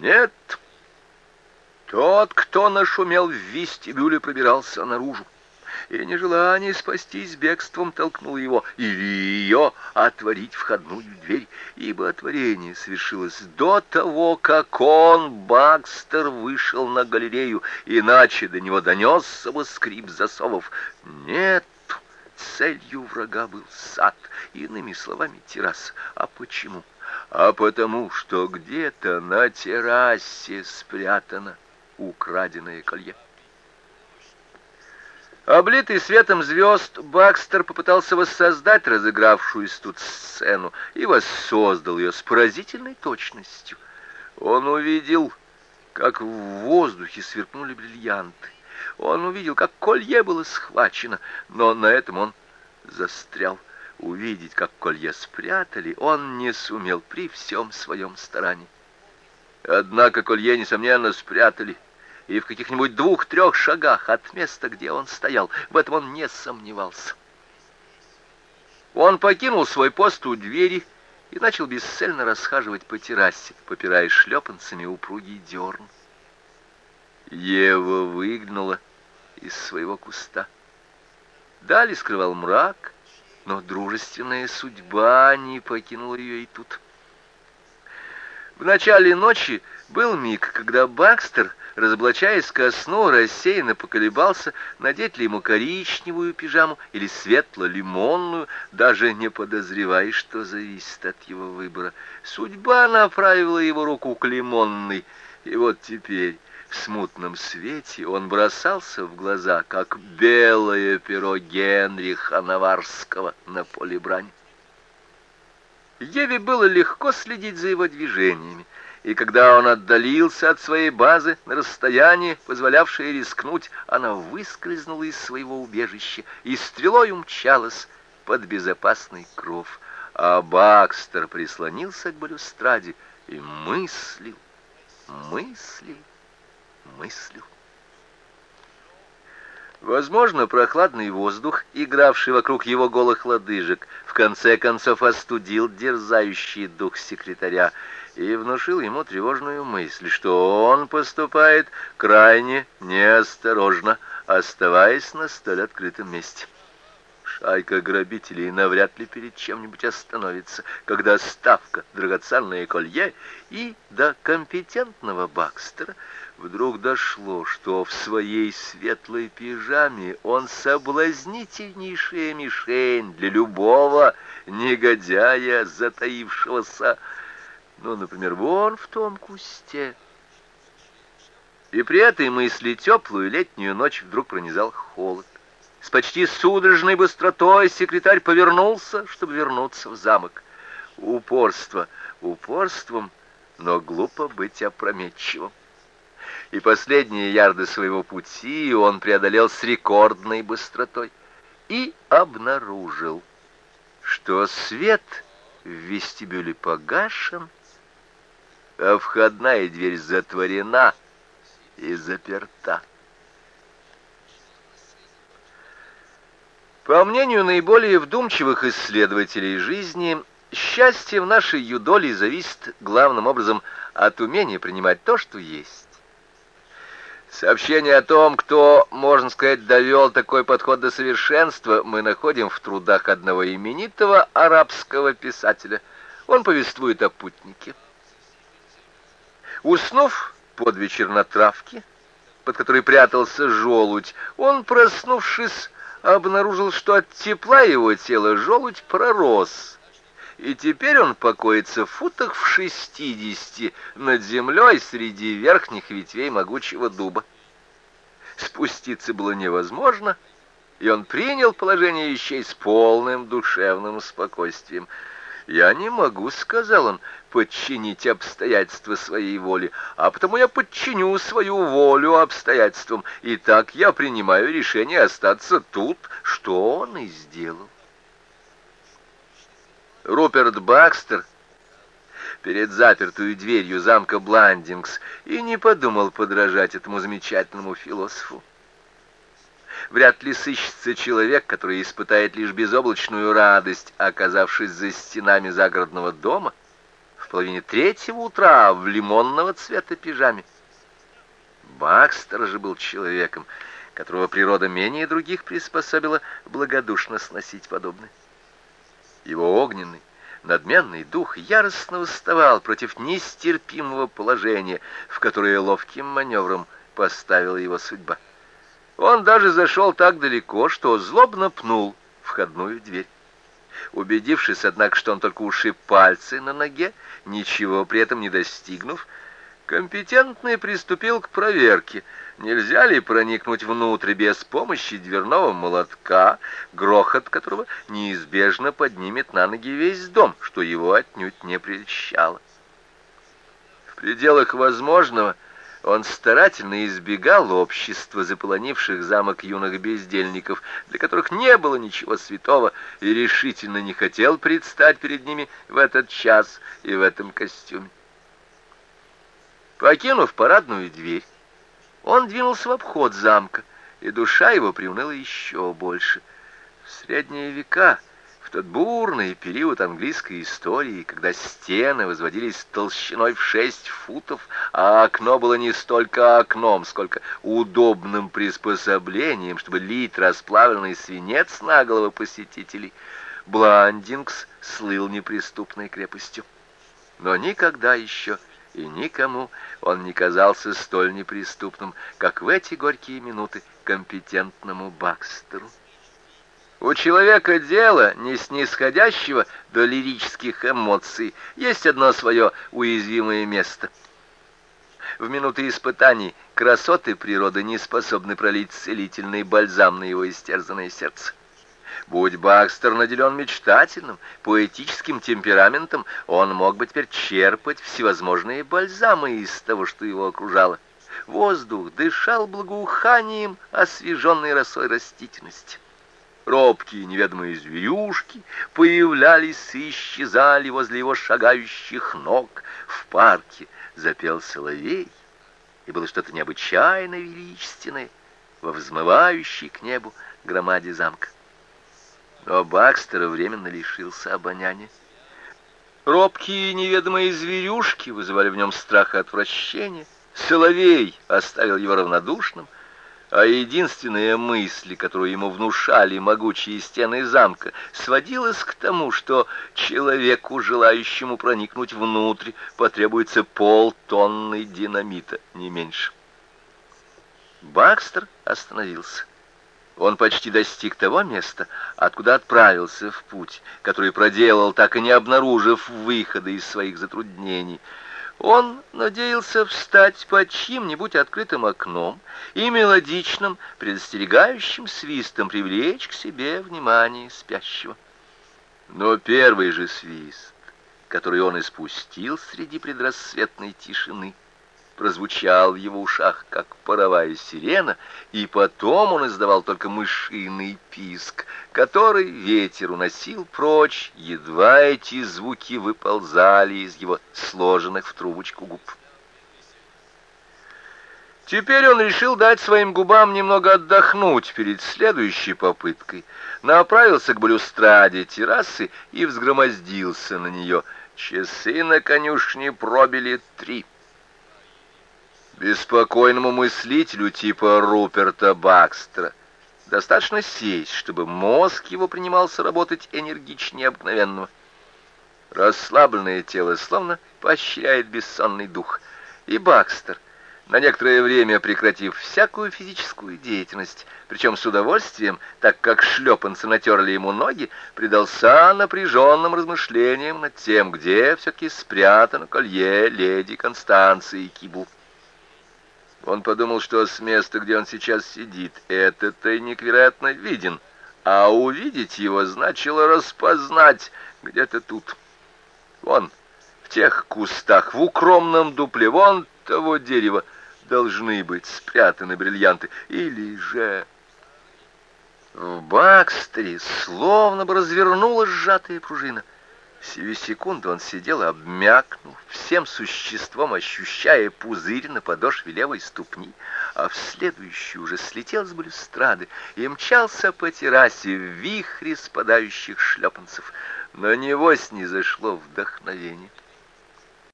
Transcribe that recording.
Нет, тот, кто нашумел в вестибюле, пробирался наружу и нежелание спастись бегством толкнул его или ее отворить входную дверь, ибо отворение совершилось до того, как он, Бакстер, вышел на галерею, иначе до него донесся бы скрип засовов. Нет, целью врага был сад, иными словами, террас. А почему? А потому, что где-то на террасе спрятано украденное колье. Облитый светом звезд, Бакстер попытался воссоздать разыгравшуюся тут сцену и воссоздал ее с поразительной точностью. Он увидел, как в воздухе сверкнули бриллианты. Он увидел, как колье было схвачено, но на этом он застрял. Увидеть, как колье спрятали, он не сумел при всем своем старании. Однако колье, несомненно, спрятали — и в каких-нибудь двух-трех шагах от места, где он стоял. В этом он не сомневался. Он покинул свой пост у двери и начал бесцельно расхаживать по террасе, попирая шлепанцами упругий дерн. Ева выгнула из своего куста. Дали скрывал мрак, но дружественная судьба не покинула ее и тут. В начале ночи был миг, когда Бакстер разоблачаясь ко сну, рассеянно поколебался, надеть ли ему коричневую пижаму или светло-лимонную, даже не подозревая, что зависит от его выбора. Судьба направила его руку к лимонной, и вот теперь... В смутном свете он бросался в глаза, как белое перо Генриха Наварского на поле брани. Еве было легко следить за его движениями и когда он отдалился от своей базы на расстояние, позволявшее рискнуть, она выскользнула из своего убежища и стрелой умчалась под безопасный кров. А Бакстер прислонился к балюстраде и мыслил, мыслил, мыслил. Возможно, прохладный воздух, игравший вокруг его голых лодыжек, в конце концов остудил дерзающий дух секретаря, и внушил ему тревожную мысль, что он поступает крайне неосторожно, оставаясь на столь открытом месте. Шайка грабителей навряд ли перед чем-нибудь остановится, когда ставка драгоценное колье и до компетентного Бакстера вдруг дошло, что в своей светлой пижаме он соблазнительнейшая мишень для любого негодяя, затаившегося ну, например, вон в том кусте. И при этой мысли теплую летнюю ночь вдруг пронизал холод. С почти судорожной быстротой секретарь повернулся, чтобы вернуться в замок. Упорство упорством, но глупо быть опрометчивым. И последние ярды своего пути он преодолел с рекордной быстротой и обнаружил, что свет в вестибюле погашен, а входная дверь затворена и заперта. По мнению наиболее вдумчивых исследователей жизни, счастье в нашей юдоле зависит главным образом от умения принимать то, что есть. Сообщение о том, кто, можно сказать, довел такой подход до совершенства, мы находим в трудах одного именитого арабского писателя. Он повествует о путнике. Уснув под вечер на травке, под которой прятался желудь, он, проснувшись, обнаружил, что от тепла его тела желудь пророс, и теперь он покоится в футах в шестидесяти над землей среди верхних ветвей могучего дуба. Спуститься было невозможно, и он принял положение вещей с полным душевным спокойствием — «Я не могу», — сказал он, — «подчинить обстоятельства своей воли, а потому я подчиню свою волю обстоятельствам, и так я принимаю решение остаться тут, что он и сделал». Руперт Бакстер перед запертую дверью замка Бландингс и не подумал подражать этому замечательному философу. Вряд ли сыщется человек, который испытает лишь безоблачную радость, оказавшись за стенами загородного дома. половине третьего утра в лимонного цвета пижаме. Бакстер же был человеком, которого природа менее других приспособила благодушно сносить подобное. Его огненный, надменный дух яростно восставал против нестерпимого положения, в которое ловким маневром поставила его судьба. Он даже зашел так далеко, что злобно пнул входную дверь. Убедившись, однако, что он только ушиб пальцы на ноге, ничего при этом не достигнув, компетентный приступил к проверке, нельзя ли проникнуть внутрь без помощи дверного молотка, грохот которого неизбежно поднимет на ноги весь дом, что его отнюдь не прельщало. В пределах возможного он старательно избегал общества заполонивших замок юных бездельников, для которых не было ничего святого, и решительно не хотел предстать перед ними в этот час и в этом костюме. Покинув парадную дверь, он двинулся в обход замка, и душа его приуныла еще больше. В средние века в тот бурный период английской истории, когда стены возводились толщиной в шесть футов, а окно было не столько окном, сколько удобным приспособлением, чтобы лить расплавленный свинец на головы посетителей, Бландингс слыл неприступной крепостью. Но никогда еще и никому он не казался столь неприступным, как в эти горькие минуты компетентному Бакстеру. У человека дело, не снисходящего до лирических эмоций, есть одно свое уязвимое место. В минуты испытаний красоты природы не способны пролить целительный бальзам на его истерзанное сердце. Будь Бакстер наделен мечтательным, поэтическим темпераментом, он мог бы теперь черпать всевозможные бальзамы из того, что его окружало. Воздух дышал благоуханием освеженной росой растительности робкие неведомые зверюшки появлялись и исчезали возле его шагающих ног. В парке запел соловей, и было что-то необычайно величественное во взмывающей к небу громаде замка. Но Бакстера временно лишился обоняния. Робкие неведомые зверюшки вызывали в нем страх и отвращение. Соловей оставил его равнодушным — а единственная мысль, которую ему внушали могучие стены замка, сводилась к тому, что человеку, желающему проникнуть внутрь, потребуется полтонны динамита, не меньше. Бакстер остановился. Он почти достиг того места, откуда отправился в путь, который проделал, так и не обнаружив выхода из своих затруднений — он надеялся встать под чьим-нибудь открытым окном и мелодичным, предостерегающим свистом привлечь к себе внимание спящего. Но первый же свист, который он испустил среди предрассветной тишины, прозвучал в его ушах, как паровая сирена, и потом он издавал только мышиный писк, который ветер уносил прочь, едва эти звуки выползали из его сложенных в трубочку губ. Теперь он решил дать своим губам немного отдохнуть перед следующей попыткой, направился к балюстраде террасы и взгромоздился на нее. Часы на конюшне пробили три. Беспокойному мыслителю типа Руперта Бакстера достаточно сесть, чтобы мозг его принимался работать энергичнее обыкновенного. Расслабленное тело словно поощряет бессонный дух. И Бакстер, на некоторое время прекратив всякую физическую деятельность, причем с удовольствием, так как шлепанцы натерли ему ноги, предался напряженным размышлениям над тем, где все-таки спрятано колье леди Констанции Кибл. Он подумал, что с места, где он сейчас сидит, этот тайник, вероятно, виден, а увидеть его значило распознать где-то тут. Вон, в тех кустах, в укромном дупле, вон того дерева должны быть спрятаны бриллианты. Или же... В Бакстере словно бы развернулась сжатая пружина — Сию секунду он сидел, обмякнув, всем существом ощущая пузырь на подошве левой ступни, а в следующую уже слетел с балюстрады и мчался по террасе в вихре спадающих шлепанцев. На него снизошло вдохновение.